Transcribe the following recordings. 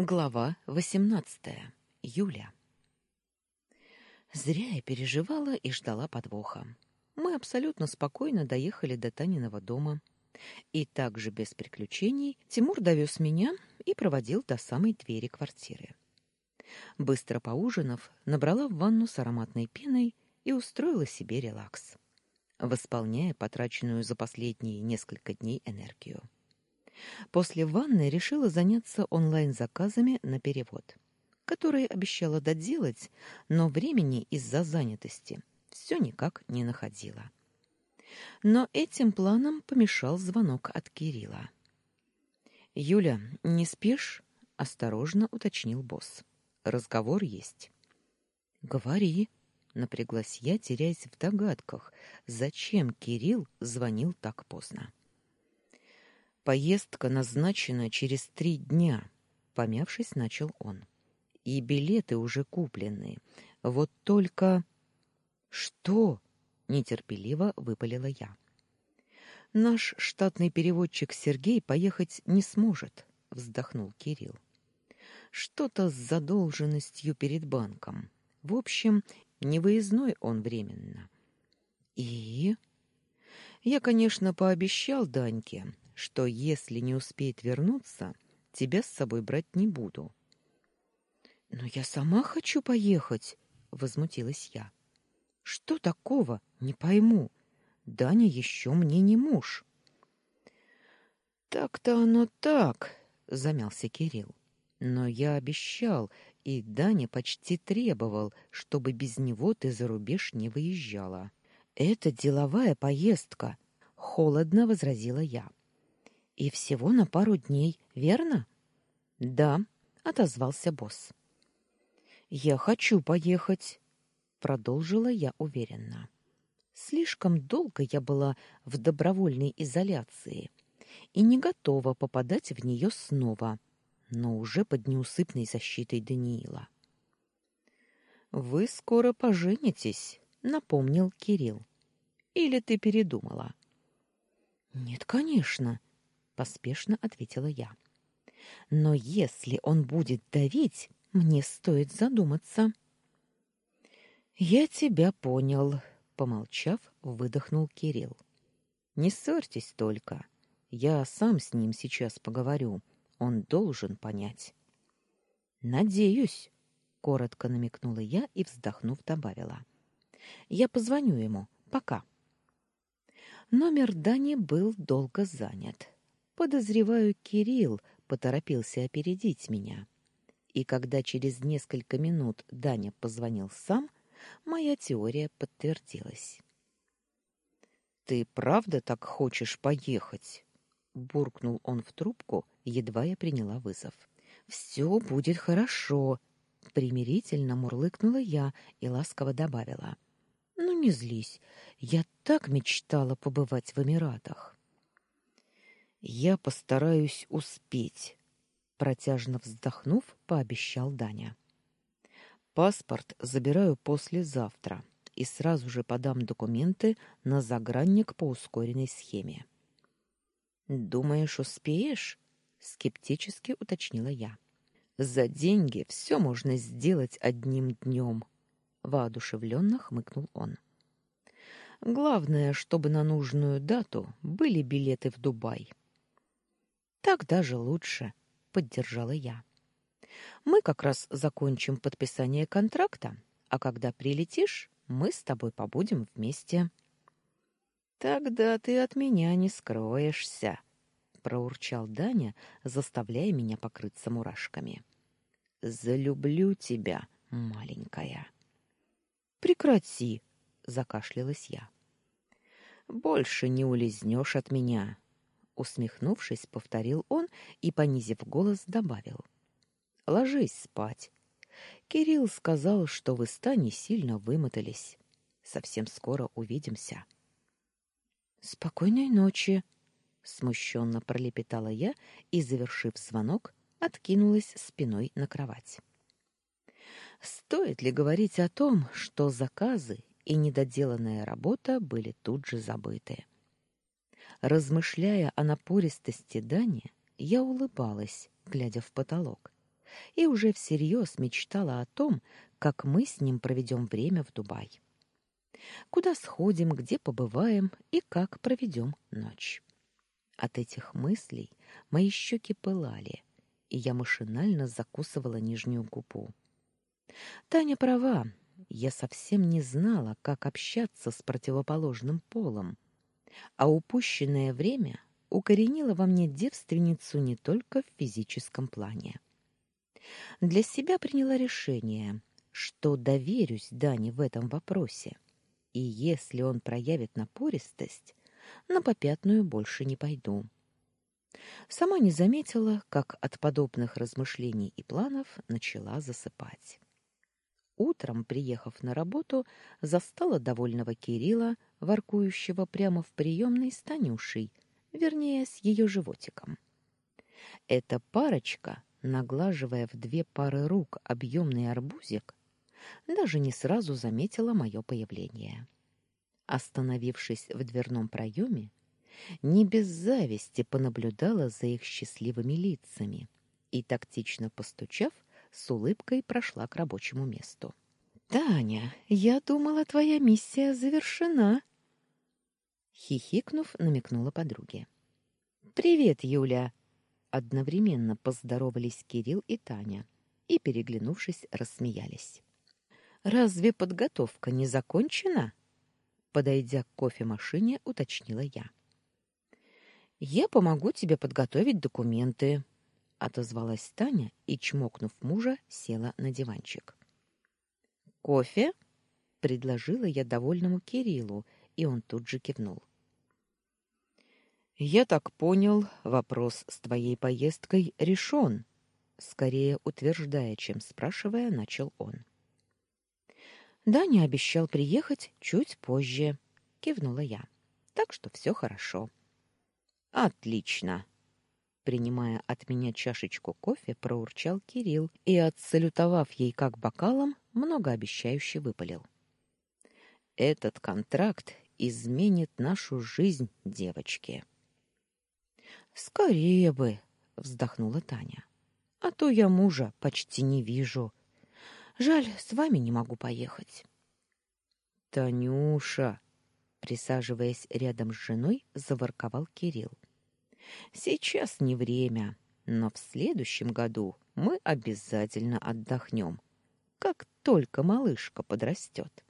Глава восемнадцатая. Юля. Зря я переживала и ждала подвоха. Мы абсолютно спокойно доехали до Таниного дома. И также без приключений Тимур довез меня и проводил до самой двери квартиры. Быстро поужинав, набрала в ванну с ароматной пеной и устроила себе релакс, восполняя потраченную за последние несколько дней энергию. После ванны решила заняться онлайн-заказами на перевод, которые обещала доделать, но времени из-за занятости все никак не находила. Но этим планом помешал звонок от Кирилла. «Юля, не спишь?» — осторожно уточнил босс. «Разговор есть». «Говори», — напряглась я, теряясь в догадках, зачем Кирилл звонил так поздно. Поездка назначена через три дня, помявшись, начал он. И билеты уже куплены. Вот только Что? нетерпеливо выпалила я. Наш штатный переводчик Сергей поехать не сможет, вздохнул Кирилл. Что-то с задолженностью перед банком. В общем, невыездной он временно. И я, конечно, пообещал Даньке, что если не успеет вернуться, тебя с собой брать не буду. Но я сама хочу поехать, возмутилась я. Что такого? Не пойму. Даня еще мне не муж. Так-то оно так, замялся Кирилл. Но я обещал, и Даня почти требовал, чтобы без него ты за рубеж не выезжала. Это деловая поездка, холодно возразила я. И всего на пару дней, верно? Да, отозвался босс. Я хочу поехать, продолжила я уверенно. Слишком долго я была в добровольной изоляции и не готова попадать в нее снова, но уже под неусыпной защитой Даниила. Вы скоро поженитесь, напомнил Кирилл. Или ты передумала? Нет, конечно, поспешно ответила я. Но если он будет давить, мне стоит задуматься. Я тебя понял, помолчав, выдохнул Кирилл. Не ссорьтесь только. Я сам с ним сейчас поговорю. Он должен понять. Надеюсь, коротко намекнула я и вздохнув добавила: Я позвоню ему. Пока. Номер Дани был долго занят. Подозреваю, Кирилл поторопился опередить меня. И когда через несколько минут Даня позвонил сам, моя теория подтвердилась. Ты правда так хочешь поехать? буркнул он в трубку, едва я приняла вызов. «Все будет хорошо, примирительно мурлыкнула я и ласково добавила: "Ну не злись. Я так мечтала побывать в Эмиратах". Я постараюсь успеть, протяжно вздохнув, пообещал Даня. Паспорт забираю послезавтра и сразу же подам документы на загранник по ускоренной схеме. Думаешь, успеешь? скептически уточнила я. За деньги все можно сделать одним днем», — воодушевленно хмыкнул он. Главное, чтобы на нужную дату были билеты в Дубай. Так даже лучше, поддержала я. Мы как раз закончим подписание контракта, а когда прилетишь, мы с тобой побудем вместе. Тогда ты от меня не скроешься, проурчал Даня, заставляя меня покрыться мурашками. Залюблю тебя, маленькая. Прекрати, закашлялась я. Больше не улизнешь от меня, усмехнувшись, повторил он и понизив голос добавил: Ложись спать. Кирилл сказал, что вы с Таней сильно вымотались. Совсем скоро увидимся. Спокойной ночи, смущенно пролепетала я и, завершив звонок, откинулась спиной на кровать. Стоит ли говорить о том, что заказы и недоделанная работа были тут же забыты? Размышляя о напористости Дани, я улыбалась, глядя в потолок, и уже всерьез мечтала о том, как мы с ним проведем время в Дубай. Куда сходим, где побываем и как проведем ночь. От этих мыслей мои щеки пылали, и я машинально закусывала нижнюю губу. Таня права, я совсем не знала, как общаться с противоположным полом, а упущенное время укоренило во мне девственницу не только в физическом плане. Для себя приняла решение, что доверюсь Дане в этом вопросе, и если он проявит напористость, на попятную больше не пойду. Сама не заметила, как от подобных размышлений и планов начала засыпать. Утром, приехав на работу, застала довольного Кирилла, воркующего прямо в приемной с Танюшей, вернее, с ее животиком. Эта парочка, наглаживая в две пары рук объемный арбузик, даже не сразу заметила мое появление. Остановившись в дверном проеме, не без зависти понаблюдала за их счастливыми лицами и, тактично постучав, с улыбкой прошла к рабочему месту. «Таня, я думала, твоя миссия завершена!» Хихикнув, намекнула подруге. «Привет, Юля!» Одновременно поздоровались Кирилл и Таня и, переглянувшись, рассмеялись. «Разве подготовка не закончена?» Подойдя к кофемашине, уточнила я. «Я помогу тебе подготовить документы», — отозвалась Таня и, чмокнув мужа, села на диванчик. «Кофе?» — предложила я довольному Кириллу, и он тут же кивнул. «Я так понял, вопрос с твоей поездкой решен», — скорее утверждая, чем спрашивая, начал он. «Даня обещал приехать чуть позже», — кивнула я. «Так что все хорошо». «Отлично», принимая от меня чашечку кофе, проурчал Кирилл и, отсалютовав ей как бокалом, многообещающе выпалил. «Этот контракт изменит нашу жизнь, девочки». «Скорее бы!» — вздохнула Таня. «А то я мужа почти не вижу. Жаль, с вами не могу поехать». «Танюша!» — присаживаясь рядом с женой, заворковал Кирилл. Сейчас не время, но в следующем году мы обязательно отдохнем, как только малышка подрастет.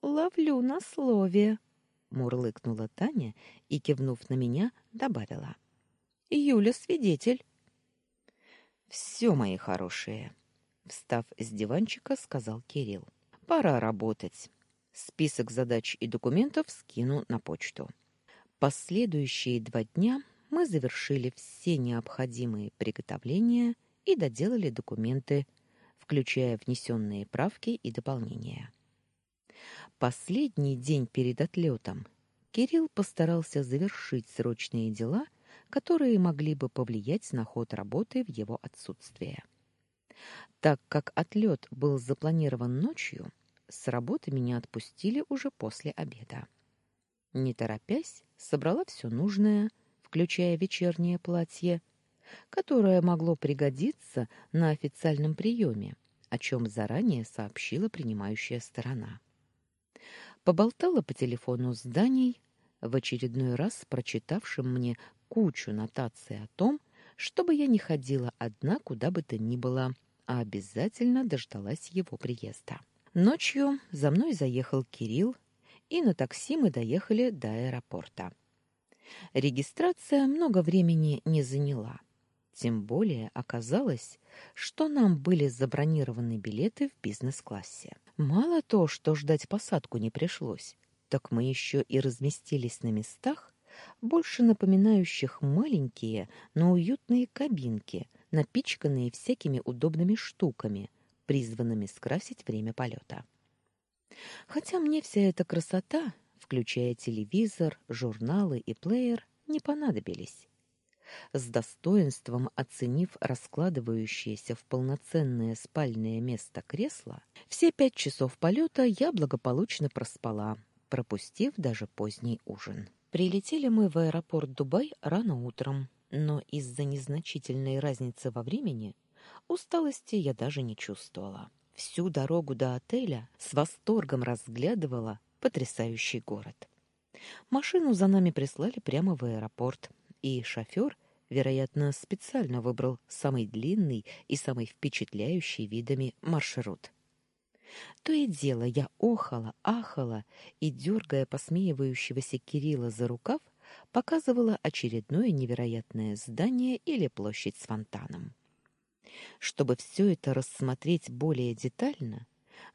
Ловлю на слове, мурлыкнула Таня и кивнув на меня, добавила: Юля свидетель. Все, мои хорошие, встав с диванчика, сказал Кирилл. Пора работать. Список задач и документов скину на почту. Последующие два дня мы завершили все необходимые приготовления и доделали документы, включая внесенные правки и дополнения. Последний день перед отлетом Кирилл постарался завершить срочные дела, которые могли бы повлиять на ход работы в его отсутствие. Так как отлет был запланирован ночью, с работы меня отпустили уже после обеда. Не торопясь, собрала все нужное, включая вечернее платье, которое могло пригодиться на официальном приеме, о чем заранее сообщила принимающая сторона. Поболтала по телефону с Даней, в очередной раз прочитавшим мне кучу нотаций о том, чтобы я не ходила одна куда бы то ни было, а обязательно дождалась его приезда. Ночью за мной заехал Кирилл и на такси мы доехали до аэропорта. Регистрация много времени не заняла. Тем более оказалось, что нам были забронированы билеты в бизнес-классе. Мало то, что ждать посадку не пришлось, так мы еще и разместились на местах, больше напоминающих маленькие, но уютные кабинки, напичканные всякими удобными штуками, призванными скрасить время полета. Хотя мне вся эта красота, включая телевизор, журналы и плеер, не понадобились. С достоинством оценив раскладывающееся в полноценное спальное место кресло, все пять часов полета я благополучно проспала, пропустив даже поздний ужин. Прилетели мы в аэропорт Дубай рано утром, но из-за незначительной разницы во времени Усталости я даже не чувствовала. Всю дорогу до отеля с восторгом разглядывала потрясающий город. Машину за нами прислали прямо в аэропорт, и шофер, вероятно, специально выбрал самый длинный и самый впечатляющий видами маршрут. То и дело я охала, ахала и, дергая посмеивающегося Кирилла за рукав, показывала очередное невероятное здание или площадь с фонтаном. Чтобы все это рассмотреть более детально,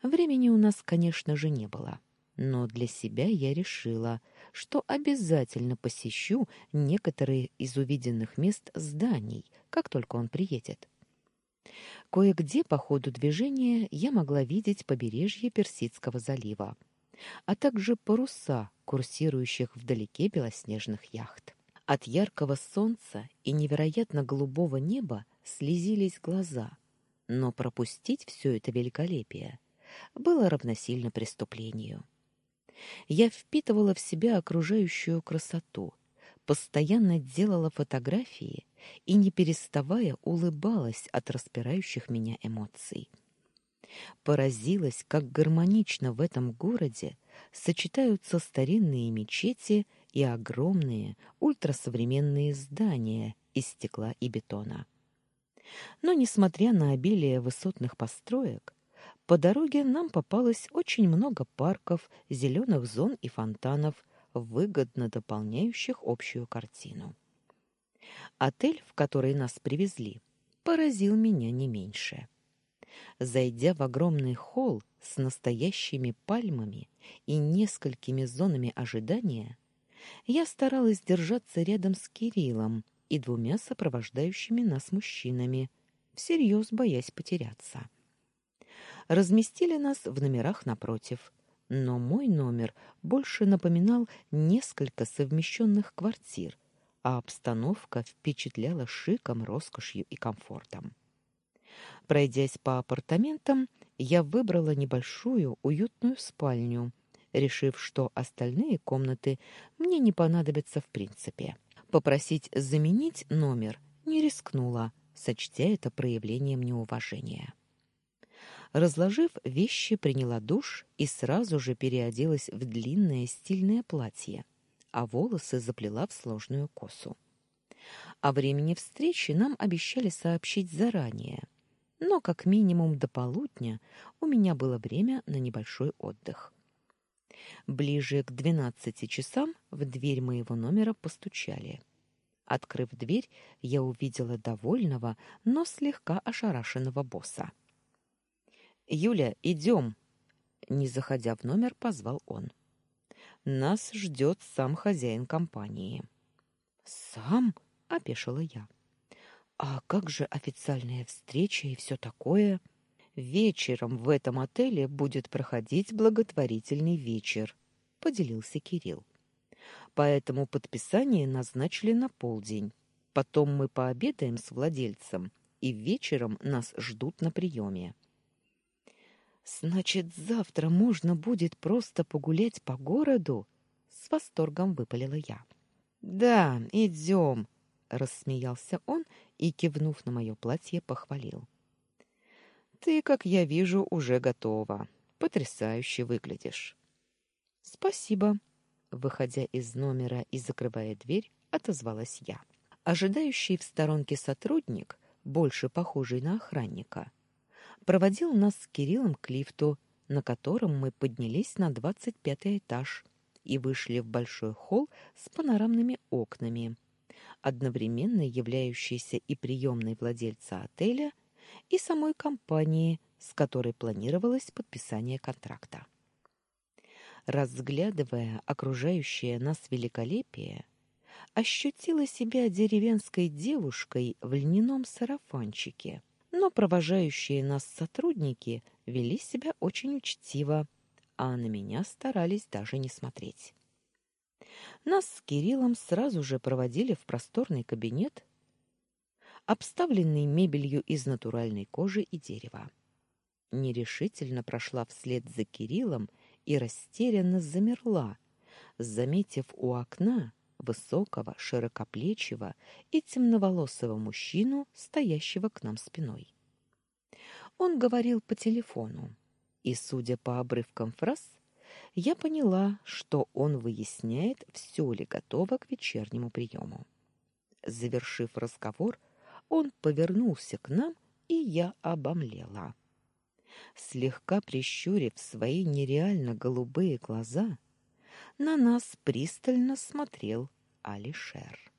времени у нас, конечно же, не было. Но для себя я решила, что обязательно посещу некоторые из увиденных мест зданий, как только он приедет. Кое-где по ходу движения я могла видеть побережье Персидского залива, а также паруса, курсирующих вдалеке белоснежных яхт. От яркого солнца и невероятно голубого неба слезились глаза, но пропустить все это великолепие было равносильно преступлению. Я впитывала в себя окружающую красоту, постоянно делала фотографии и, не переставая, улыбалась от распирающих меня эмоций. Поразилась, как гармонично в этом городе сочетаются старинные мечети и огромные ультрасовременные здания из стекла и бетона. Но, несмотря на обилие высотных построек, по дороге нам попалось очень много парков, зеленых зон и фонтанов, выгодно дополняющих общую картину. Отель, в который нас привезли, поразил меня не меньше. Зайдя в огромный холл с настоящими пальмами и несколькими зонами ожидания, я старалась держаться рядом с Кириллом и двумя сопровождающими нас мужчинами, всерьез боясь потеряться разместили нас в номерах напротив. Но мой номер больше напоминал несколько совмещенных квартир, а обстановка впечатляла шиком, роскошью и комфортом. Пройдясь по апартаментам, я выбрала небольшую уютную спальню, решив, что остальные комнаты мне не понадобятся в принципе. Попросить заменить номер не рискнула, сочтя это проявлением неуважения. Разложив вещи, приняла душ и сразу же переоделась в длинное стильное платье, а волосы заплела в сложную косу. О времени встречи нам обещали сообщить заранее, но как минимум до полудня у меня было время на небольшой отдых. Ближе к двенадцати часам в дверь моего номера постучали. Открыв дверь, я увидела довольного, но слегка ошарашенного босса. Юля, идем!» Не заходя в номер, позвал он. «Нас ждет сам хозяин компании». «Сам?» — опешила я. «А как же официальная встреча и все такое?» «Вечером в этом отеле будет проходить благотворительный вечер», — поделился Кирилл. «Поэтому подписание назначили на полдень. Потом мы пообедаем с владельцем, и вечером нас ждут на приеме». Значит, завтра можно будет просто погулять по городу? С восторгом выпалила я. Да, идем, рассмеялся он и, кивнув на мое платье, похвалил. Ты, как я вижу, уже готова. Потрясающе выглядишь. Спасибо, выходя из номера и закрывая дверь, отозвалась я. Ожидающий в сторонке сотрудник, больше похожий на охранника, проводил нас с Кириллом к лифту, на котором мы поднялись на двадцать пятый этаж и вышли в большой холл с панорамными окнами, одновременно являющийся и приемной владельца отеля, и самой компании, с которой планировалось подписание контракта. Разглядывая окружающее нас великолепие, ощутила себя деревенской девушкой в льняном сарафанчике – но провожающие нас сотрудники вели себя очень учтиво, а на меня старались даже не смотреть. Нас с Кириллом сразу же проводили в просторный кабинет, обставленный мебелью из натуральной кожи и дерева. Нерешительно прошла вслед за Кириллом и растерянно замерла, заметив у окна высокого, широкоплечего и темноволосого мужчину, стоящего к нам спиной. Он говорил по телефону, и, судя по обрывкам фраз, я поняла, что он выясняет, все ли готово к вечернему приему. Завершив разговор, он повернулся к нам, и я обомлела. Слегка прищурив свои нереально голубые глаза, на нас пристально смотрел Алишер.